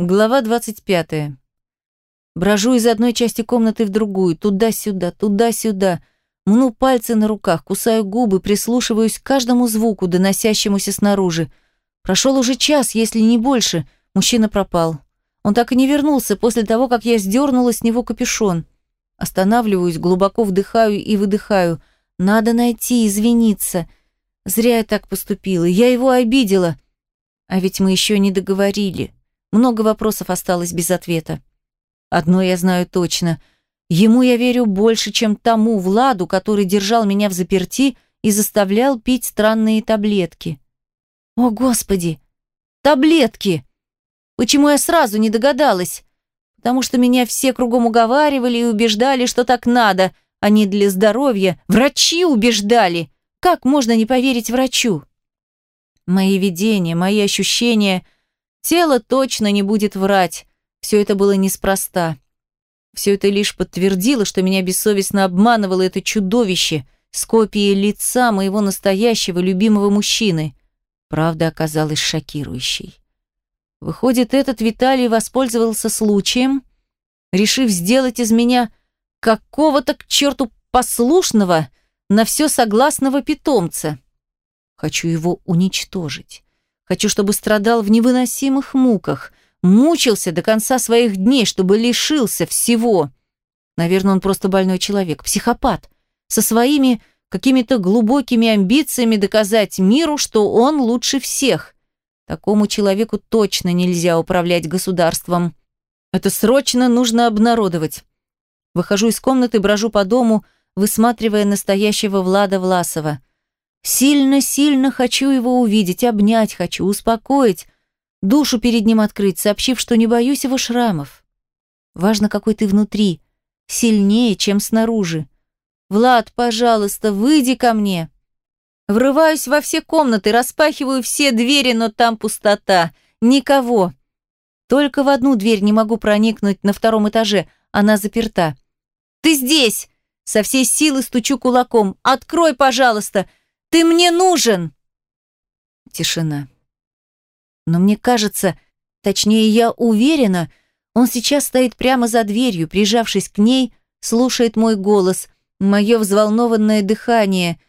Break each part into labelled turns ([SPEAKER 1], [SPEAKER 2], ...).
[SPEAKER 1] Глава 25. Брожу из одной части комнаты в другую, туда-сюда, туда-сюда. Мну пальцы на руках, кусаю губы, прислушиваюсь к каждому звуку, доносящемуся снаружи. Прошел уже час, если не больше. Мужчина пропал. Он так и не вернулся после того, как я сдернула с него капюшон. Останавливаюсь, глубоко вдыхаю и выдыхаю. Надо найти, извиниться. Зря я так поступила. Я его обидела. А ведь мы еще не договорили. Много вопросов осталось без ответа. Одно я знаю точно. Ему я верю больше, чем тому Владу, который держал меня в заперти и заставлял пить странные таблетки. О, Господи! Таблетки! Почему я сразу не догадалась? Потому что меня все кругом уговаривали и убеждали, что так надо, а не для здоровья. Врачи убеждали. Как можно не поверить врачу? Мои видения, мои ощущения — Тело точно не будет врать. Все это было неспроста. Все это лишь подтвердило, что меня бессовестно обманывало это чудовище с копией лица моего настоящего любимого мужчины. Правда оказалась шокирующей. Выходит, этот Виталий воспользовался случаем, решив сделать из меня какого-то к черту послушного, на все согласного питомца. Хочу его уничтожить. Хочу, чтобы страдал в невыносимых муках, мучился до конца своих дней, чтобы лишился всего. Наверное, он просто больной человек, психопат, со своими какими-то глубокими амбициями доказать миру, что он лучше всех. Такому человеку точно нельзя управлять государством. Это срочно нужно обнародовать. Выхожу из комнаты, брожу по дому, высматривая настоящего Влада Власова. Сильно-сильно хочу его увидеть, обнять хочу, успокоить, душу перед ним открыть, сообщив, что не боюсь его шрамов. Важно, какой ты внутри, сильнее, чем снаружи. Влад, пожалуйста, выйди ко мне. Врываюсь во все комнаты, распахиваю все двери, но там пустота. Никого. Только в одну дверь не могу проникнуть на втором этаже. Она заперта. «Ты здесь!» Со всей силы стучу кулаком. «Открой, пожалуйста! Ты мне нужен!» Тишина. Но мне кажется, точнее, я уверена, он сейчас стоит прямо за дверью, прижавшись к ней, слушает мой голос, мое взволнованное дыхание.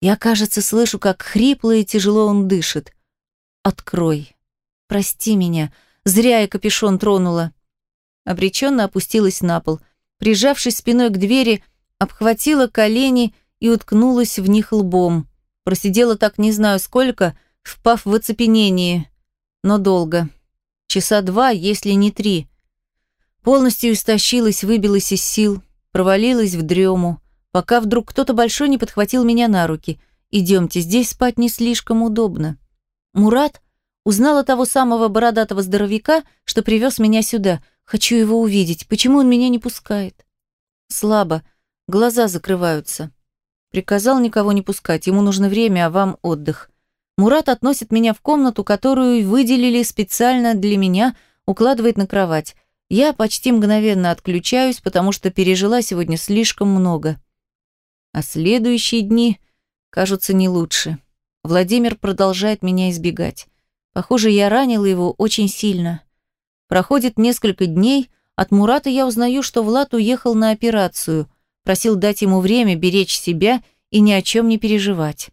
[SPEAKER 1] Я, кажется, слышу, как хрипло и тяжело он дышит. «Открой. Прости меня. Зря я капюшон тронула». Обреченно опустилась на пол. Прижавшись спиной к двери, обхватила колени и уткнулась в них лбом. Просидела так не знаю сколько, впав в оцепенение. Но долго. Часа два, если не три. Полностью истощилась, выбилась из сил, провалилась в дрему, пока вдруг кто-то большой не подхватил меня на руки. «Идемте, здесь спать не слишком удобно». Мурат узнала того самого бородатого здоровяка, что привез меня сюда. Хочу его увидеть. Почему он меня не пускает? Слабо. Глаза закрываются. Приказал никого не пускать, ему нужно время, а вам отдых. Мурат относит меня в комнату, которую выделили специально для меня, укладывает на кровать. Я почти мгновенно отключаюсь, потому что пережила сегодня слишком много. А следующие дни кажутся не лучше. Владимир продолжает меня избегать. Похоже, я ранила его очень сильно. Проходит несколько дней, от Мурата я узнаю, что Влад уехал на операцию – Просил дать ему время беречь себя и ни о чем не переживать.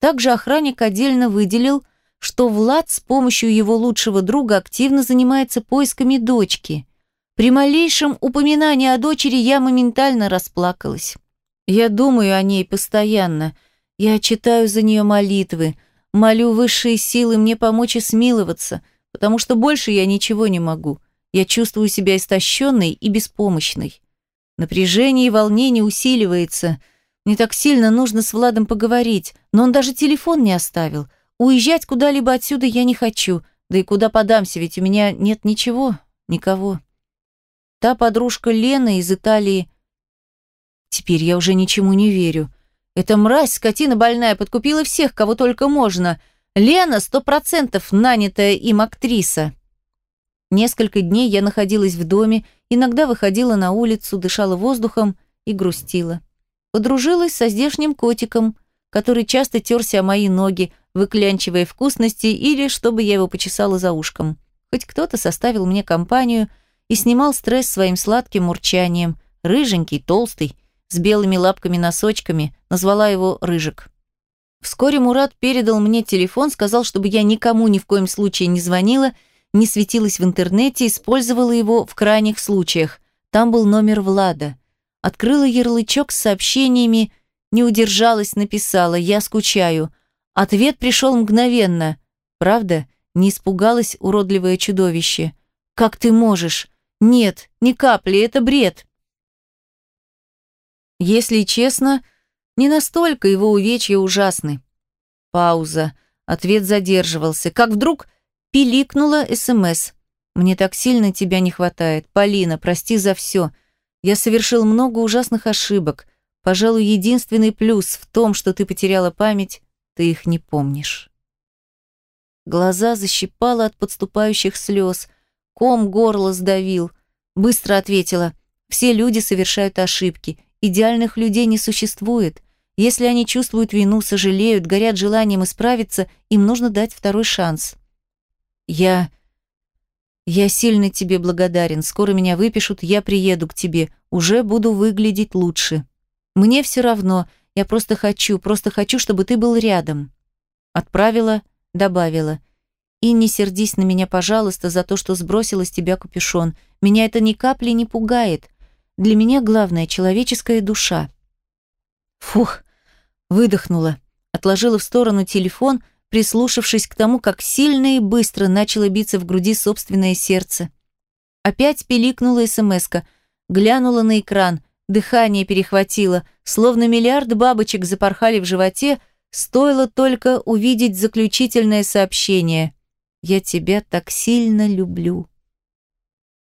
[SPEAKER 1] Также охранник отдельно выделил, что Влад с помощью его лучшего друга активно занимается поисками дочки. При малейшем упоминании о дочери я моментально расплакалась. Я думаю о ней постоянно. Я читаю за нее молитвы, молю высшие силы мне помочь и смиловаться, потому что больше я ничего не могу. Я чувствую себя истощенной и беспомощной. Напряжение и волнение усиливается. Мне так сильно нужно с Владом поговорить, но он даже телефон не оставил. Уезжать куда-либо отсюда я не хочу. Да и куда подамся, ведь у меня нет ничего, никого. Та подружка Лена из Италии... Теперь я уже ничему не верю. Эта мразь, скотина больная, подкупила всех, кого только можно. Лена сто процентов нанятая им актриса. Несколько дней я находилась в доме, иногда выходила на улицу, дышала воздухом и грустила. Подружилась со здешним котиком, который часто терся о мои ноги, выклянчивая вкусности или чтобы я его почесала за ушком. Хоть кто-то составил мне компанию и снимал стресс своим сладким мурчанием. Рыженький, толстый, с белыми лапками-носочками, назвала его Рыжик. Вскоре Мурат передал мне телефон, сказал, чтобы я никому ни в коем случае не звонила, не светилась в интернете, использовала его в крайних случаях. Там был номер Влада. Открыла ярлычок с сообщениями, не удержалась, написала «Я скучаю». Ответ пришел мгновенно. Правда? Не испугалась уродливое чудовище. «Как ты можешь?» «Нет, ни капли, это бред». Если честно, не настолько его увечья ужасны. Пауза. Ответ задерживался. Как вдруг пиликнула СМС. «Мне так сильно тебя не хватает. Полина, прости за все. Я совершил много ужасных ошибок. Пожалуй, единственный плюс в том, что ты потеряла память, ты их не помнишь». Глаза защипало от подступающих слез. Ком горло сдавил. Быстро ответила. «Все люди совершают ошибки. Идеальных людей не существует. Если они чувствуют вину, сожалеют, горят желанием исправиться, им нужно дать второй шанс. Я... Я сильно тебе благодарен. Скоро меня выпишут, я приеду к тебе. Уже буду выглядеть лучше. Мне все равно. Я просто хочу, просто хочу, чтобы ты был рядом. Отправила, добавила. И не сердись на меня, пожалуйста, за то, что сбросила с тебя капюшон. Меня это ни капли не пугает. Для меня главное — человеческая душа. Фух, выдохнула, отложила в сторону телефон, прислушавшись к тому, как сильно и быстро начало биться в груди собственное сердце. Опять пиликнула смска, глянула на экран, дыхание перехватило, словно миллиард бабочек запорхали в животе, стоило только увидеть заключительное сообщение. «Я тебя так сильно люблю».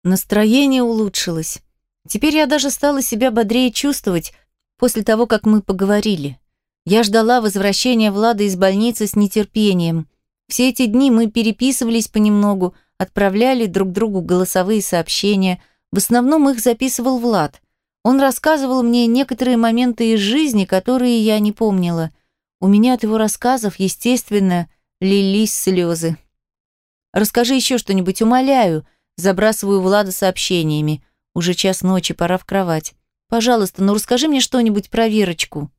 [SPEAKER 1] Настроение улучшилось. Теперь я даже стала себя бодрее чувствовать после того, как мы поговорили. Я ждала возвращения Влада из больницы с нетерпением. Все эти дни мы переписывались понемногу, отправляли друг другу голосовые сообщения. В основном их записывал Влад. Он рассказывал мне некоторые моменты из жизни, которые я не помнила. У меня от его рассказов, естественно, лились слезы. «Расскажи еще что-нибудь, умоляю», забрасываю Влада сообщениями. Уже час ночи, пора в кровать. Пожалуйста, ну расскажи мне что-нибудь про Верочку».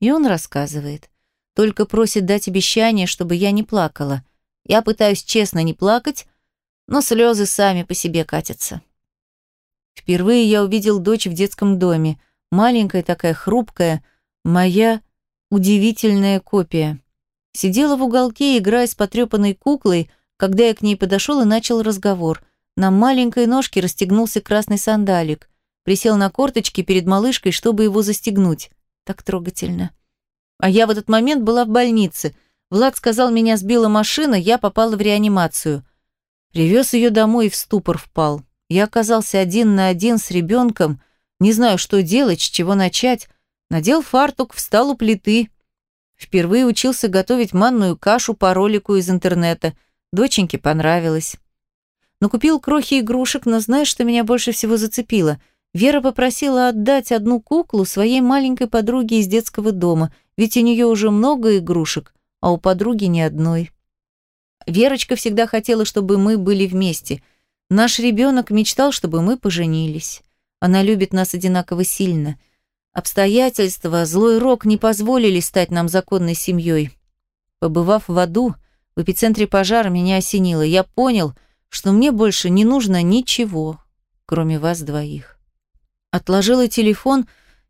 [SPEAKER 1] И он рассказывает. Только просит дать обещание, чтобы я не плакала. Я пытаюсь честно не плакать, но слезы сами по себе катятся. Впервые я увидел дочь в детском доме. Маленькая такая, хрупкая, моя удивительная копия. Сидела в уголке, играя с потрепанной куклой, когда я к ней подошел и начал разговор. На маленькой ножке расстегнулся красный сандалик. Присел на корточки перед малышкой, чтобы его застегнуть. Так трогательно. А я в этот момент была в больнице. Влад сказал, меня сбила машина, я попала в реанимацию. Привез ее домой и в ступор впал. Я оказался один на один с ребенком, не знаю, что делать, с чего начать. Надел фартук, встал у плиты. Впервые учился готовить манную кашу по ролику из интернета. Доченьке понравилось. Накупил крохи игрушек, но знаешь, что меня больше всего зацепило? Вера попросила отдать одну куклу своей маленькой подруге из детского дома, ведь у нее уже много игрушек, а у подруги ни одной. Верочка всегда хотела, чтобы мы были вместе. Наш ребенок мечтал, чтобы мы поженились. Она любит нас одинаково сильно. Обстоятельства, злой рок не позволили стать нам законной семьей. Побывав в аду, в эпицентре пожара меня осенило. Я понял – что мне больше не нужно ничего, кроме вас двоих. Отложила телефон,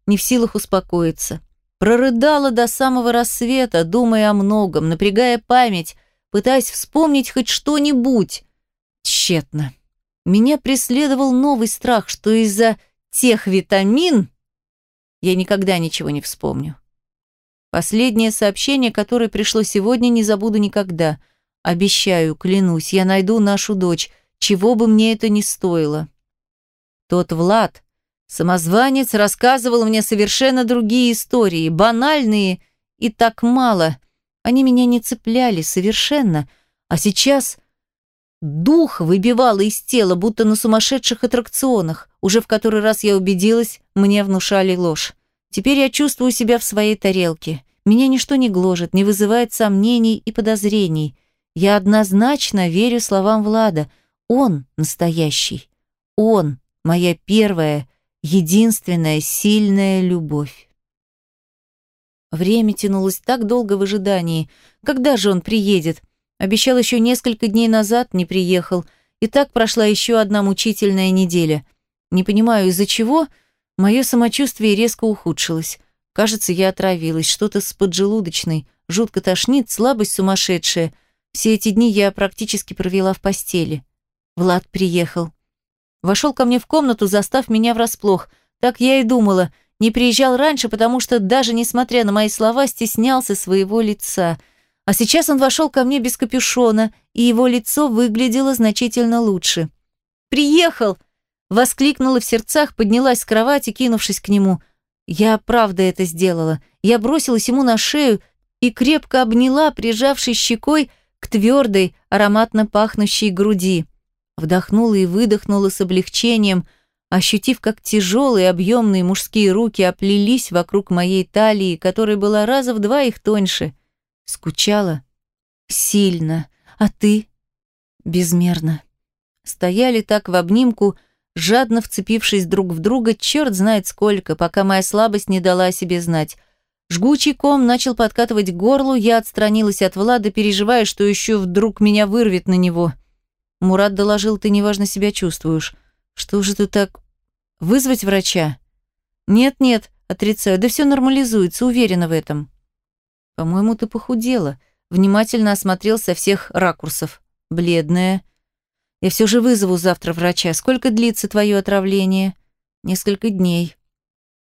[SPEAKER 1] не в силах успокоиться. Прорыдала до самого рассвета, думая о многом, напрягая память, пытаясь вспомнить хоть что-нибудь. Тщетно. Меня преследовал новый страх, что из-за тех витамин я никогда ничего не вспомню. Последнее сообщение, которое пришло сегодня, не забуду никогда. Обещаю, клянусь, я найду нашу дочь, чего бы мне это ни стоило. Тот Влад, самозванец, рассказывал мне совершенно другие истории, банальные и так мало. Они меня не цепляли совершенно, а сейчас дух выбивало из тела, будто на сумасшедших аттракционах. Уже в который раз я убедилась, мне внушали ложь. Теперь я чувствую себя в своей тарелке. Меня ничто не гложет, не вызывает сомнений и подозрений. Я однозначно верю словам Влада. Он настоящий. Он моя первая, единственная сильная любовь. Время тянулось так долго в ожидании. Когда же он приедет? Обещал еще несколько дней назад, не приехал. И так прошла еще одна мучительная неделя. Не понимаю, из-за чего мое самочувствие резко ухудшилось. Кажется, я отравилась, что-то с поджелудочной, жутко тошнит, слабость сумасшедшая. Все эти дни я практически провела в постели. Влад приехал. Вошел ко мне в комнату, застав меня врасплох. Так я и думала. Не приезжал раньше, потому что, даже несмотря на мои слова, стеснялся своего лица. А сейчас он вошел ко мне без капюшона, и его лицо выглядело значительно лучше. «Приехал!» Воскликнула в сердцах, поднялась с кровати, кинувшись к нему. Я правда это сделала. Я бросилась ему на шею и крепко обняла, прижавшись щекой к твердой, ароматно пахнущей груди. Вдохнула и выдохнула с облегчением, ощутив, как тяжелые объемные мужские руки оплелись вокруг моей талии, которая была раза в два их тоньше. Скучала? Сильно. А ты? Безмерно. Стояли так в обнимку, жадно вцепившись друг в друга, черт знает сколько, пока моя слабость не дала о себе знать. Жгучий ком начал подкатывать к горлу, я отстранилась от Влада, переживая, что еще вдруг меня вырвет на него. Мурат доложил, ты неважно себя чувствуешь. Что же ты так... Вызвать врача? Нет-нет, отрицаю, да все нормализуется, уверена в этом. По-моему, ты похудела. Внимательно осмотрел со всех ракурсов. Бледная. Я все же вызову завтра врача. Сколько длится твое отравление? Несколько дней.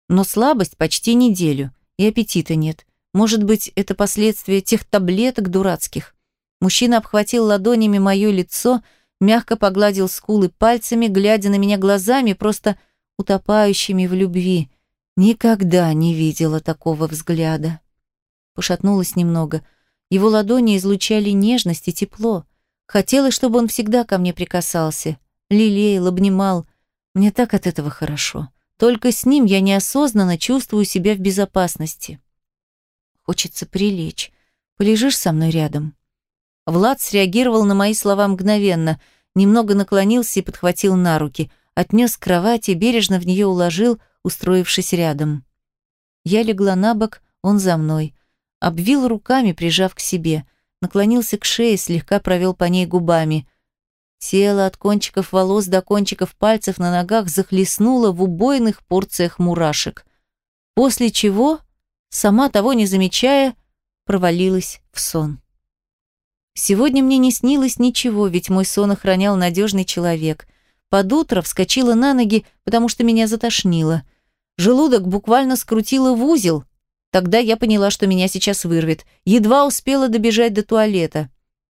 [SPEAKER 1] Но слабость почти неделю. И аппетита нет. Может быть, это последствия тех таблеток дурацких. Мужчина обхватил ладонями мое лицо, мягко погладил скулы пальцами, глядя на меня глазами, просто утопающими в любви. Никогда не видела такого взгляда. Пошатнулась немного. Его ладони излучали нежность и тепло. Хотелось, чтобы он всегда ко мне прикасался. Лелеял, обнимал. Мне так от этого хорошо. Только с ним я неосознанно чувствую себя в безопасности. Хочется прилечь. Полежишь со мной рядом? Влад среагировал на мои слова мгновенно, немного наклонился и подхватил на руки, отнес к кровати, бережно в нее уложил, устроившись рядом. Я легла на бок, он за мной. Обвил руками, прижав к себе. Наклонился к шее, слегка провел по ней губами. Тело от кончиков волос до кончиков пальцев на ногах захлестнуло в убойных порциях мурашек. После чего, сама того не замечая, провалилась в сон. Сегодня мне не снилось ничего, ведь мой сон охранял надежный человек. Под утро вскочила на ноги, потому что меня затошнило. Желудок буквально скрутило в узел. Тогда я поняла, что меня сейчас вырвет. Едва успела добежать до туалета.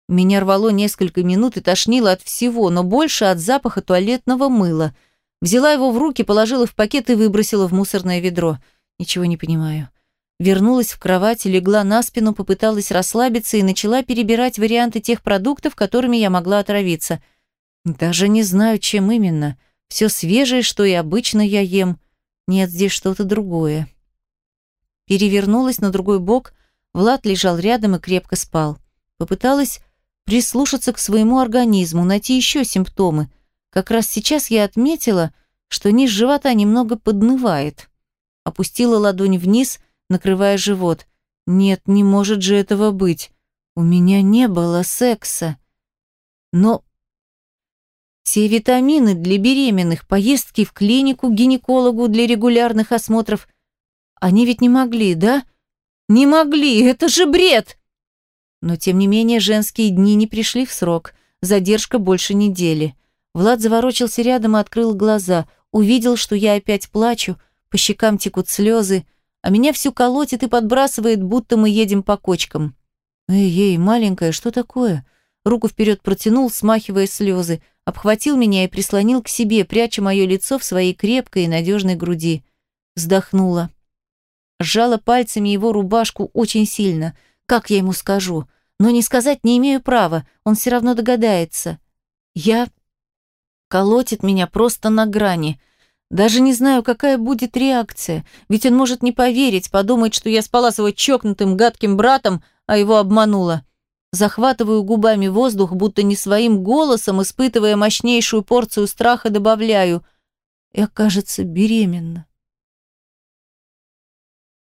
[SPEAKER 1] Меня рвало несколько минут и тошнило от всего, но больше от запаха туалетного мыла. Взяла его в руки, положила в пакет и выбросила в мусорное ведро. Ничего не понимаю. Вернулась в кровать, легла на спину, попыталась расслабиться и начала перебирать варианты тех продуктов, которыми я могла отравиться. Даже не знаю, чем именно. Все свежее, что и обычно я ем. Нет, здесь что-то другое. Перевернулась на другой бок, Влад лежал рядом и крепко спал. Попыталась прислушаться к своему организму, найти еще симптомы. Как раз сейчас я отметила, что низ живота немного поднывает. Опустила ладонь вниз – накрывая живот. «Нет, не может же этого быть. У меня не было секса. Но все витамины для беременных, поездки в клинику к гинекологу для регулярных осмотров, они ведь не могли, да? Не могли, это же бред!» Но тем не менее женские дни не пришли в срок, задержка больше недели. Влад заворочился рядом и открыл глаза, увидел, что я опять плачу, по щекам текут слезы, а меня всю колотит и подбрасывает, будто мы едем по кочкам. «Эй-ей, маленькая, что такое?» Руку вперед протянул, смахивая слезы, обхватил меня и прислонил к себе, пряча мое лицо в своей крепкой и надежной груди. Вздохнула. Сжала пальцами его рубашку очень сильно. Как я ему скажу? Но не сказать не имею права, он все равно догадается. Я... Колотит меня просто на грани. Даже не знаю, какая будет реакция, ведь он может не поверить, подумать, что я спала с его чокнутым гадким братом, а его обманула. Захватываю губами воздух, будто не своим голосом, испытывая мощнейшую порцию страха, добавляю. Я, кажется, беременна.